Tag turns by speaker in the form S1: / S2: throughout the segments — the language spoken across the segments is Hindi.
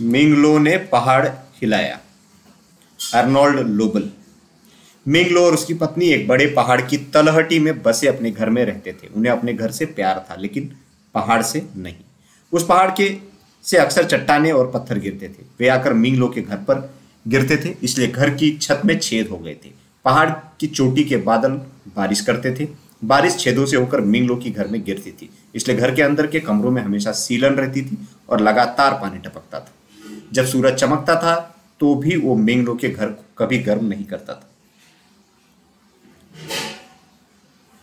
S1: मिंगलो ने पहाड़ हिलाया। अर्नोल्ड लोबल। मिंगलो और उसकी पत्नी एक बड़े पहाड़ की तलहटी में बसे अपने घर में रहते थे। उन्हें अपने घर से प्यार था, लेकिन पहाड़ से नहीं। उस पहाड़ के से अक्सर चट्टाने और पत्थर गिरते थे। वे आकर मिंगलो के घर पर गिरते थे, इसलिए घर की छत में छेद हो गए थे। पहाड़ की चोटी के बादल बारिश करते थे। बारिश छेदों से होकर मिंगलो की घर में गिरती थी, इसलिए घर के अंदर के कमरों में हमेशा सीलन रहती थी और लगातार पानी टपकता था। जब सूरज चमकता था तो भी वो मिंगलो के घर को कभी गर्म नहीं करता था।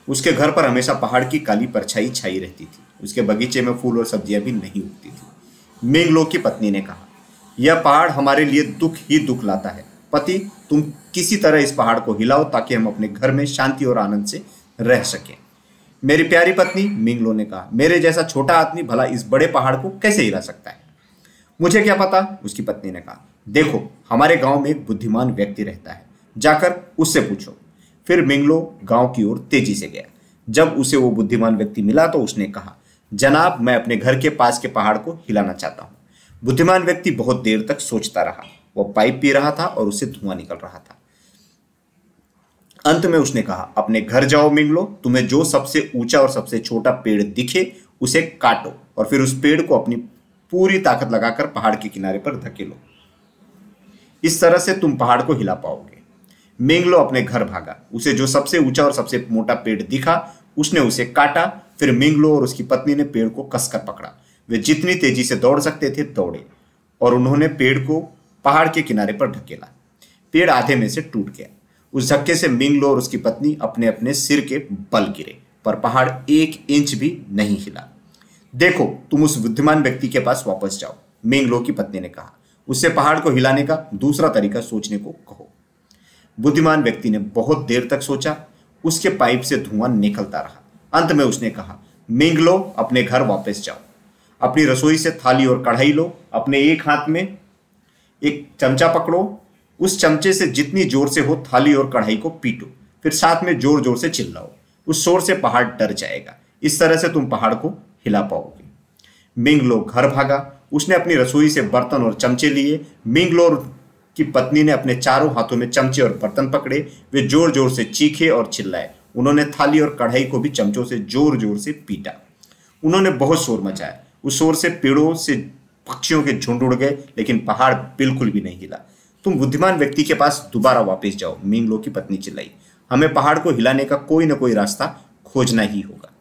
S1: उसके घर पर हमेशा पहाड़ की काली परछाई छाई रहती थी। उसके बगीचे में फूल और सब्ज़ियाँ भी नहीं उगती थी। मिंगलो की पत्नी ने कहा, यह पहाड़ हमारे लिए दुख ही दुख लाता है। पति, तुम किसी तरह इस पहाड़ को हिलाओ ताकि हम अपने घर में शांति और आनंद से रह सकें। मेरी प्यारी पत्नी मिंगलो ने कहा, मेरे जैसा छोटा आदमी भला इस बड़े पहाड़ को कैसे हिला सकता है? मुझे क्या पता? उसकी पत्नी ने कहा, देखो, हमारे गाँव में एक बुद्धिमान व्यक्ति रहता है। जाकर उससे पूछो। फिर मिंगलो गाँव की ओर तेज़ी से गया। जब उसे वो बुद्धिमान व्यक्ति मिला तो उसने कहा, जनाब, मैं अपने घर के पास के पहाड़ को हिलाना चाहता हूँ। बुद्धिमान व्यक्ति बहुत देर तक सोचता रहा। वो पाइप पी रहा था और उससे धुआँ निकल रहा था। अंत में उसने कहा, अपने घर जाओ मिंगलो। तुम्हें जो सबसे ऊँचा और सबसे छोटा पेड़ दिखे, उसे काटो और फिर उस पेड़ को अपनी पूरी ताकत लगाकर पहाड़ के किनारे पर धकेलो। इस तरह से तुम पहाड़ को हिला पाओगे। मेंगलो अपने घर भागा। उसे जो सबसे ऊँचा और सबसे मोटा पेड़ दिखा, उसने उसे काटा, फिर मिंगलो और उसकी पत्नी ने पेड़ को कसकर पकड़ा। वे जितनी तेज़ी से दौड़ सकते थे, दौड़े, और उन्होंने पेड़ को पहाड़ के किनारे पर ढकेला पेड़ आधे में से टूट गया। उस धक्के से मिंगलो और उसकी पत्नी अपने अपने सिर के बल गिरे, पर पहाड़ एक इंच भी नहीं हिला। देखो, तुम उस बुद्धिमान व्यक्ति के पास वापस जाओ, मिंगलो की पत्नी ने कहा। उससे पहाड़ को हिलाने का दूसरा तरीका सोचने को कहो। बुद्धिमान व्यक्ति ने बहुत देर तक सोचा, उसके पाइप से धुआँ निकलता रहा। अंत में उसने कहा मिंग लो अपने घर वापस जाओ। अपनी रसोई से थाली और कढ़ाई लो, अपने एक हाथ में एक चमचा पकड़ो, उस चमचे से जितनी ज़ोर से हो थाली और कढ़ाई को पीटो, फिर साथ में ज़ोर ज़ोर से चिल्लाओ। उस शोर से पहाड़ डर जाएगा। इस तरह से तुम पहाड़ को हिला पाओगे। मिंगलो घर भागा। उसने अपनी रसोई से बर्तन और चमचे लिए। मिंगलो की पत्नी ने अपने चारों हाथों में चमचे और बर्तन पकड़े। वे ज़ोर ज़ोर से चीखे और चिल्लाए। उन्होंने थाली और कढ़ाई को भी चमचों से ज़ोर ज़ोर से पीटा। उन्होंने बहुत शोर मचाया। उस शोर से पेड़ों से पक्षियों के झुंड उड़ गए, लेकिन पहाड़ बिल्कुल भी नहीं हिला। तुम बुद्धिमान व्यक्ति के पास दोबारा वापस जाओ मिंगलो की पत्नी चिल्लाई। हमें पहाड़ को हिलाने का कोई ना कोई रास्ता खोजना ही होगा।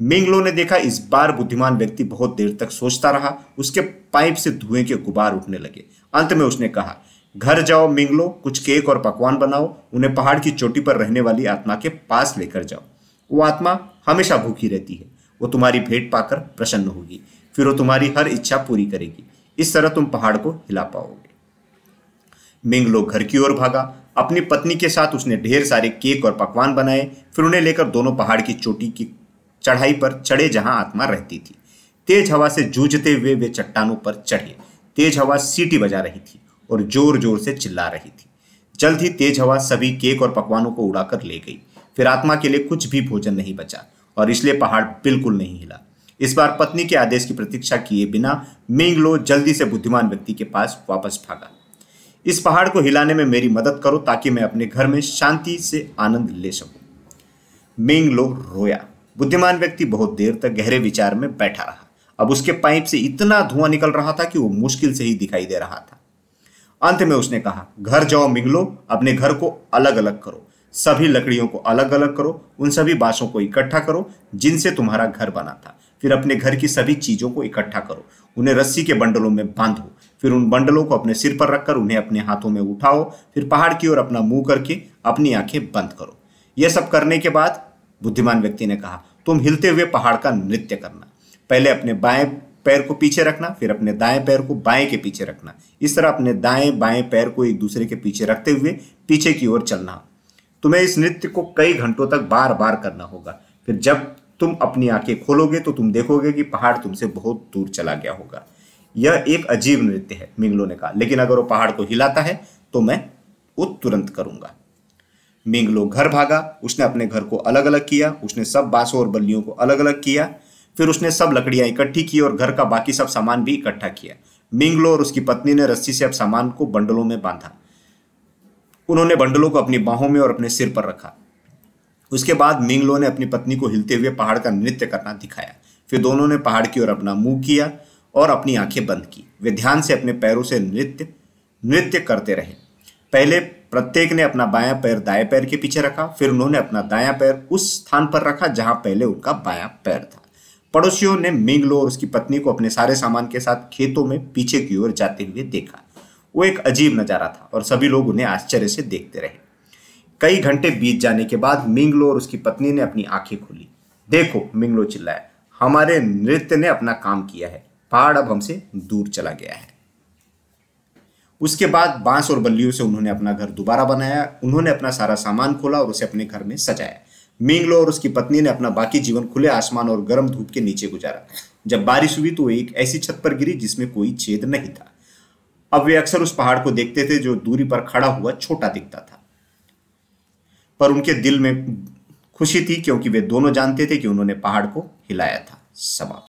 S1: मिंगलो ने देखा, इस बार बुद्धिमान व्यक्ति बहुत देर तक सोचता रहा, उसके पाइप से धुएँ के गुबार उठने लगे। अंत में उसने कहा, घर जाओ मिंगलो, कुछ केक और पकवान बनाओ, उन्हें पहाड़ की चोटी पर रहने वाली आत्मा के पास लेकर जाओ। वो आत्मा हमेशा भूखी रहती है, वो तुम्हारी भेंट पाकर प्रसन्न होगी, फिर वो तुम्हारी हर इच्छा पूरी करेगी। इस तरह तुम पहाड़ को हिला पाओगे। मिंगलो घर की ओर भागा। अपनी पत्नी के साथ उसने ढेर सारे केक और पकवान बनाए, फिर उन्हें लेकर दोनों पहाड़ की चोटी की चढ़ाई पर चढ़े जहाँ आत्मा रहती थी। तेज हवा से जूझते हुए वे चट्टानों पर चढ़े। तेज हवा सीटी बजा रही थी और ज़ोर ज़ोर से चिल्ला रही थी। जल्द ही तेज हवा सभी केक और पकवानों को उड़ाकर ले गई। फिर आत्मा के लिए कुछ भी भोजन नहीं बचा और इसलिए पहाड़ बिल्कुल नहीं हिला। इस बार पत्नी के आदेश की प्रतीक्षा किए बिना मिंगलो जल्दी से बुद्धिमान व्यक्ति के पास वापस भागा। इस पहाड़ को हिलाने में मेरी मदद करो ताकि मैं अपने घर में शांति से आनंद ले सकूँ। मिंगलो रोया। बुद्धिमान व्यक्ति बहुत देर तक गहरे विचार में बैठा रहा। अब उसके पाइप से इतना धुआँ निकल रहा था कि वो मुश्किल से ही दिखाई दे रहा था। अंत में उसने कहा, घर जाओ मिंगलो, अपने घर को अलग अलग करो। सभी लकड़ियों को अलग अलग करो, उन सभी बांसों को इकट्ठा करो, जिनसे तुम्हारा घर बना था। फिर अपने घर की सभी चीज़ों को इकट्ठा करो। उन्हें रस्सी के बंडलों में बांधो। फिर उन बंडलों को अपने सिर पर रखकर उन्हें अपने हाथों में उठाओ। फिर पहाड़ की ओर अपना मुँह करके अपनी आँखें बंद करो। यह सब करने के बाद बुद्धिमान व्यक्ति ने कहा, तुम हिलते हुए पहाड़ का नृत्य करना। पहले अपने बाएँ पैर को पीछे रखना, फिर अपने दाएँ पैर को बाएँ के पीछे रखना। इस तरह अपने दाएँ बाएँ पैर को एक दूसरे के पीछे रखते हुए पीछे की ओर चलना। तुम्हें इस नृत्य को कई घंटों तक बार बार करना होगा। फिर जब तुम अपनी आँखें खोलोगे तो तुम देखोगे कि पहाड़ तुमसे बहुत दूर चला गया होगा। यह एक अजीब नृत्य है, मिंगलो ने कहा। लेकिन अगर वो पहाड़ को हिलाता है तो मैं वो तुरंत करूँगा। मिंगलो घर भागा, उसने अपने घर को अलग अलग किया, उसने सब बांसों और बल्लियों को अलग अलग किया, फिर उसने सब लकड़ियाँ इकट्ठी की और घर का बाकी सब सामान भी इकट्ठा किया। मिंगलो और उसकी पत्नी ने रस्सी से अब सामान को बंडलों में बांधा। उन्होंने बंडलों को अपनी बाहों में और अपने सिर पर रखा। उसके बाद मिंगलो ने अपनी पत्नी को हिलते हुए पहाड़ का नृत्य करना दिखाया। फिर दोनों ने पहाड़ की ओर अपना मुँह किया और अपनी आँखें बंद की। वे ध्यान से अपने पैरों से नृत्य नृत्य करते रहे। पहले प्रत्येक ने अपना बायां पैर दाएँ पैर के पीछे रखा, फिर उन्होंने अपना दायां पैर उस स्थान पर रखा जहाँ पहले उनका बायां पैर था। पड़ोसियों ने मिंगलो और उसकी पत्नी को अपने सारे सामान के साथ खेतों में पीछे की ओर जाते हुए देखा। वो एक अजीब नज़ारा था और सभी लोग उन्हें आश्चर्य से देखते रहे। कई घंटे बीत जाने के बाद मिंगलो और उसकी पत्नी ने अपनी आँखें खोली। देखो मिंगलो चिल्लाया, हमारे नृत्य ने अपना काम किया है, पहाड़ अब हमसे दूर चला गया है। उसके बाद बाँस और बल्लियों से उन्होंने अपना घर दोबारा बनाया, उन्होंने अपना सारा सामान खोला और उसे अपने घर में सजाया। मिंगलो और उसकी पत्नी ने अपना बाकी जीवन खुले आसमान और गर्म धूप के नीचे गुजारा। जब बारिश हुई तो एक ऐसी छत पर गिरी जिसमें कोई छेद नहीं था। अब वे अक्सर उस पहाड़ को देखते थे जो दूरी पर खड़ा हुआ छोटा दिखता था। पर उनके दिल में खुशी थी क्योंकि वे दोनों जानते थे कि उन्होंने पहाड़ को हिलाया था। समाप्त।